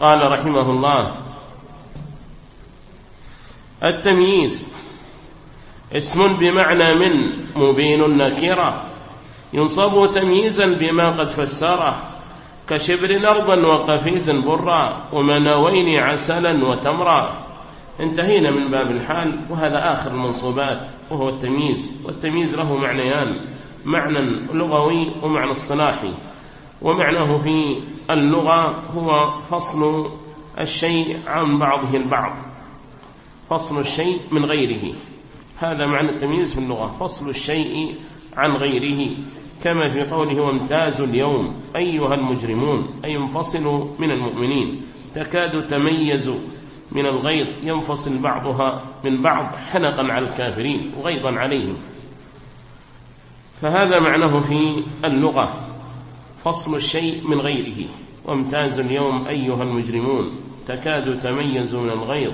قال رحمه الله. التمييز. اسم بمعنى من مبين نكرة. ينصب تمييزا بما قد فسره. كشبر أرضا وقفيز برا. ومناوين عسلا وتمرا. انتهينا من باب الحال. وهذا آخر المنصوبات. وهو التمييز. والتمييز له معنيان. معنى لغوي ومعنى اصطلاحي. ومعناه في اللغة هو فصل الشيء عن بعضه البعض. فصل الشيء من غيره. هذا معنى التمييز في اللغة. فصل الشيء عن غيره. كما في قوله وامتاز اليوم. أيها المجرمون أي انفصلوا من المؤمنين. تكاد تميز من الغيظ. ينفصل بعضها من بعض حنقا على الكافرين وغيظا عليهم. فهذا معناه في اللغة. فصل الشيء من غيره. وامتاز اليوم أيها المجرمون. تكاد تميز من الغيظ.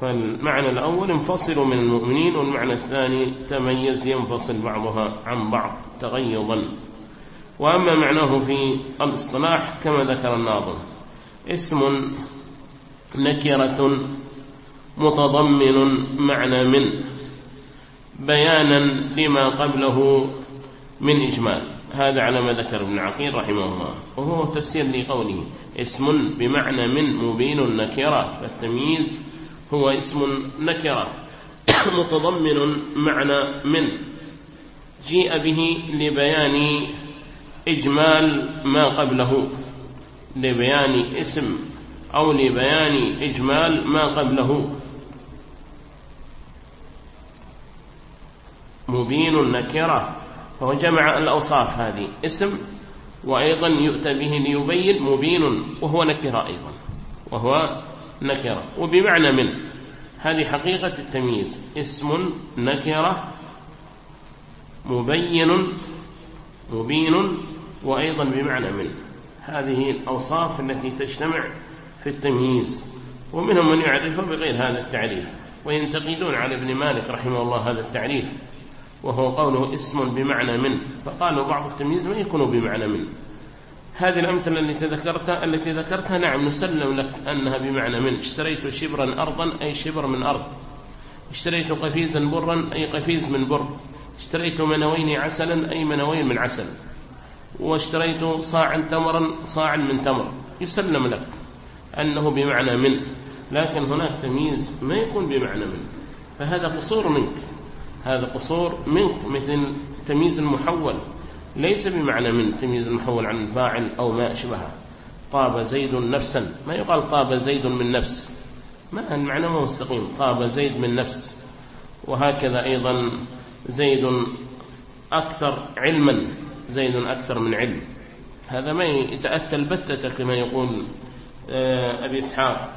فالمعنى الأول انفصلوا من المؤمنين والمعنى الثاني تميز ينفصل بعضها عن بعض تغيظا. وأما معناه في الاصطلاح كما ذكر الناظم اسم نكرة متضمن معنى من بيانا لما قبله من إجمال. هذا على ما ذكر ابن عقيل رحمه الله وهو تفسير لقوله اسم بمعنى من مبين نكرة فالتمييز هو اسم نكرة متضمن معنى من جيء به لبيان إجمال ما قبله لبيان اسم أو لبيان إجمال ما قبله. مبين نكرة فهو جمع الأوصاف هذه. اسم وأيضا يؤتى به ليبين مبين وهو نكرة أيضا. وهو نكرة. وبمعنى من؟ هذه حقيقة التمييز. اسم نكرة مبين مبين وأيضا بمعنى من؟ هذه الأوصاف التي تجتمع في التمييز. ومنهم من يعرفه بغير هذا التعريف. وينتقدون على ابن مالك رحمه الله هذا التعريف. وهو قوله اسم بمعنى من. فقالوا بعض التمييز ما يكون بمعنى من. هذه الأمثلة التي ذكرتها التي ذكرتها نعم نسلم لك أنها بمعنى من. اشتريت شبرا أرضا أي شبر من أرض. اشتريت قفيزا برا أي قفيز من بر. اشتريت منوين عسلا أي منوين من عسل. واشتريت صاعا تمرا صاعا من تمر. يسلم لك أنه بمعنى من. لكن هناك تمييز ما يكون بمعنى من. فهذا قصور منك. هذا قصور منك مثل تمييز المحول. ليس بمعنى من تمييز المحول عن الفاعل أو ما أشبهه. طاب زيد نفسا. ما يقال طاب زيد من نفس. ما المعنى؟ ما مستقيم. طاب زيد من نفس. وهكذا أيضا زيد أكثر علما. زيد أكثر من علم. هذا ما يتأتى البتة كما يقول آه، أبي إسحاق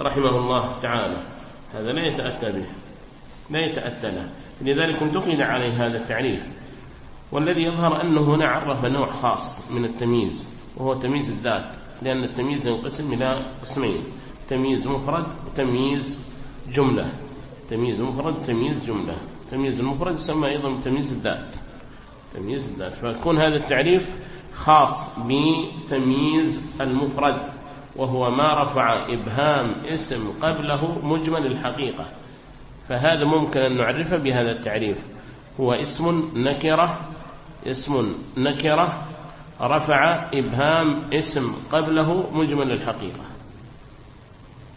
رحمه الله تعالى. هذا لا يتأتى به. لا يتأتى له. لذلك انتقد عليه هذا التعريف. والذي يظهر أنه هنا عرف نوع خاص من التمييز وهو تمييز الذات. لأن التمييز ينقسم إلى قسمين تمييز مفرد وتمييز جملة. تمييز مفرد تمييز جملة. تمييز المفرد يسمى أيضا تمييز الذات. تمييز الذات. فيكون هذا التعريف خاص بتمييز المفرد وهو ما رفع إبهام اسم قبله مجمل الحقيقة. فهذا ممكن أن نعرفه بهذا التعريف. هو اسم نكرة اسم نكرة رفع إبهام اسم قبله مجمل الحقيقة.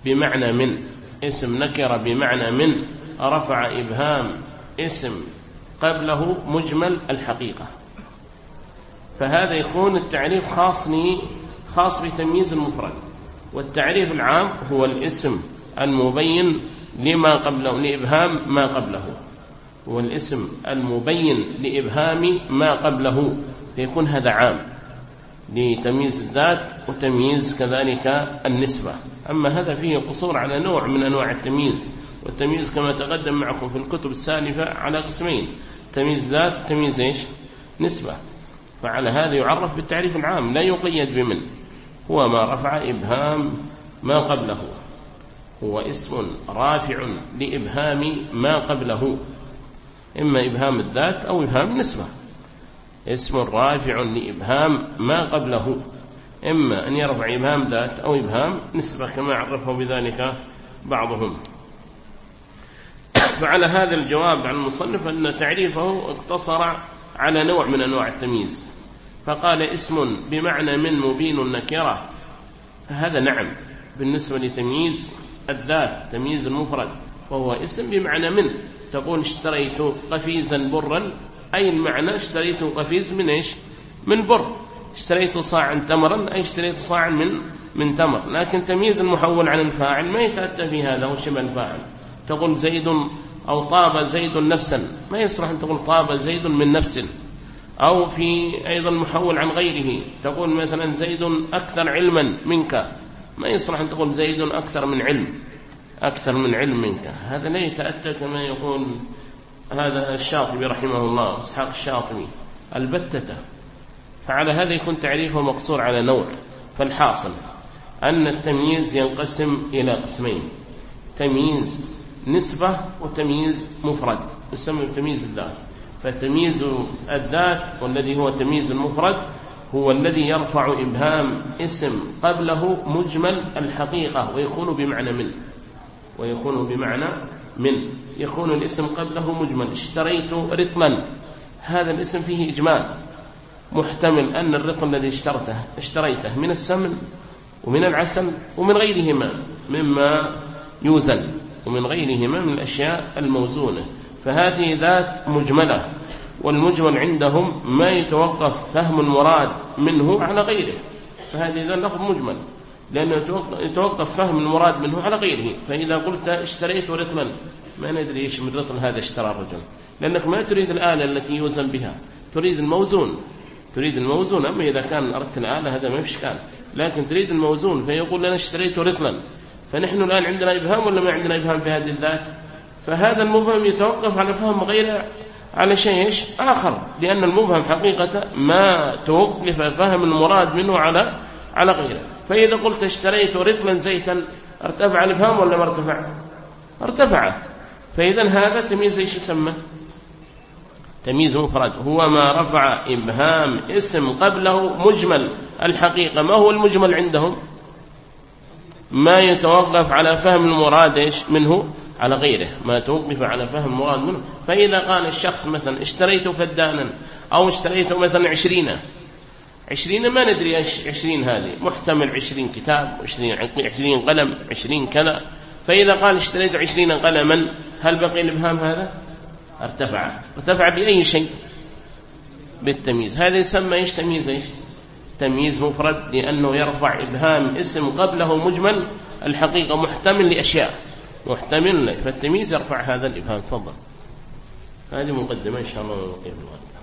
بمعنى من اسم نكرة بمعنى من رفع إبهام اسم قبله مجمل الحقيقة. فهذا يكون التعريف خاص خاص بتمييز المفرد. والتعريف العام هو الاسم المبين لما قبله لإبهام ما قبله. هو الاسم المبين لإبهام ما قبله. فيكون هذا عام. لتمييز الذات وتمييز كذلك النسبة. أما هذا فيه قصور على نوع من أنواع التمييز. والتمييز كما تقدم معكم في الكتب السالفة على قسمين. تمييز ذات تمييز إيش؟ نسبة. فعلى هذا يعرف بالتعريف العام لا يقيد بمن. هو ما رفع إبهام ما قبله. هو اسم رافع لإبهام ما قبله. إما إبهام الذات أو إبهام النسبة. اسم رافع لإبهام ما قبله. إما أن يرفع إبهام ذات أو إبهام نسبة كما عرفه بذلك بعضهم. فعلى هذا الجواب عن المصنف أن تعريفه اقتصر على نوع من أنواع التمييز. فقال اسم بمعنى من مبين النكرة. هذا نعم. بالنسبة لتمييز الذات تمييز المفرد وهو اسم بمعنى من. تقول اشتريت قفيزا برا أي المعنى اشتريت قفيز من إيش؟ من بر. اشتريت صاعا تمرا أي اشتريت صاعا من من تمر. لكن تمييز المحول عن الفاعل ما يتأتى في هذا هو شبه الفاعل؟ تقول زيد أو طاب زيد نفسا. ما يصلح أن تقول طاب زيد من نفس. أو في أيضا محول عن غيره. تقول مثلا زيد أكثر علما منك. ما يصلح أن تقول زيد أكثر من علم أكثر من علم منك. هذا لا يتأتى كما يقول هذا الشاطبي رحمه الله إسحاق الشاطبي البتة. فعلى هذا يكون تعريفه مقصور على نوع فالحاصل أن التمييز ينقسم إلى قسمين تمييز نسبة وتمييز مفرد يسمى تمييز الذات. فتمييز الذات والذي هو تمييز المفرد هو الذي يرفع إبهام اسم قبله مجمل الحقيقة ويكون بمعنى من؟ ويكون بمعنى من. يكون الاسم قبله مجمل. اشتريت رطلا هذا الاسم فيه إجمال. محتمل أن الرطل الذي اشترته اشتريته من السمن ومن العسل ومن غيرهما مما يوزن ومن غيرهما من الأشياء الموزونة. فهذه ذات مجملة. والمجمل عندهم ما يتوقف فهم المراد منه على غيره. فهذه ذا لفظ مجمل. لأنه يتوقف فهم المراد منه على غيره. فإذا قلت اشتريت رطلا ما ندري إيش من رطل هذا اشترى الرجل. لأنك ما تريد الآلة التي يوزن بها. تريد الموزون. تريد الموزون. أما إذا كان أردت الآلة هذا ما إشكال لكن تريد الموزون فيقول لنا اشتريت رطلا فنحن الآن عندنا إبهام ولا ما عندنا إبهام في هذه الذات؟ فهذا المبهم يتوقف على فهم غير على شيء آخر. لأن المبهم حقيقة ما توقف فهم المراد منه على على غيره. فإذا قلت اشتريت رطلا زيتا أرتفع الإبهام ولا ما ارتفع؟ ارتفع. فإذا هذا تمييز إيش يسمى؟ تمييز مفرد. هو ما رفع إبهام اسم قبله مجمل. الحقيقة ما هو المجمل عندهم؟ ما يتوقف على فهم المراد إيش منه؟ على غيره. ما توقف على فهم المراد منه. فإذا قال الشخص مثلا اشتريت فدانا أو اشتريت مثلا عشرين عشرين ما ندري إيش عشرين هذه. محتمل عشرين كتاب عشرين, عشرين قلم عشرين كذا. فإذا قال اشتريت عشرين قلما هل بقي الإبهام هذا؟ ارتفع. ارتفع بأي شيء؟ بالتمييز. هذا يسمى إيش؟ تمييز إيش؟ تمييز مفرد لأنه يرفع إبهام اسم قبله مجمل الحقيقة محتمل لأشياء. محتمل فالتمييز يرفع هذا الإبهام. تفضل. هذه مقدمة إن شاء الله نقيم الوقت.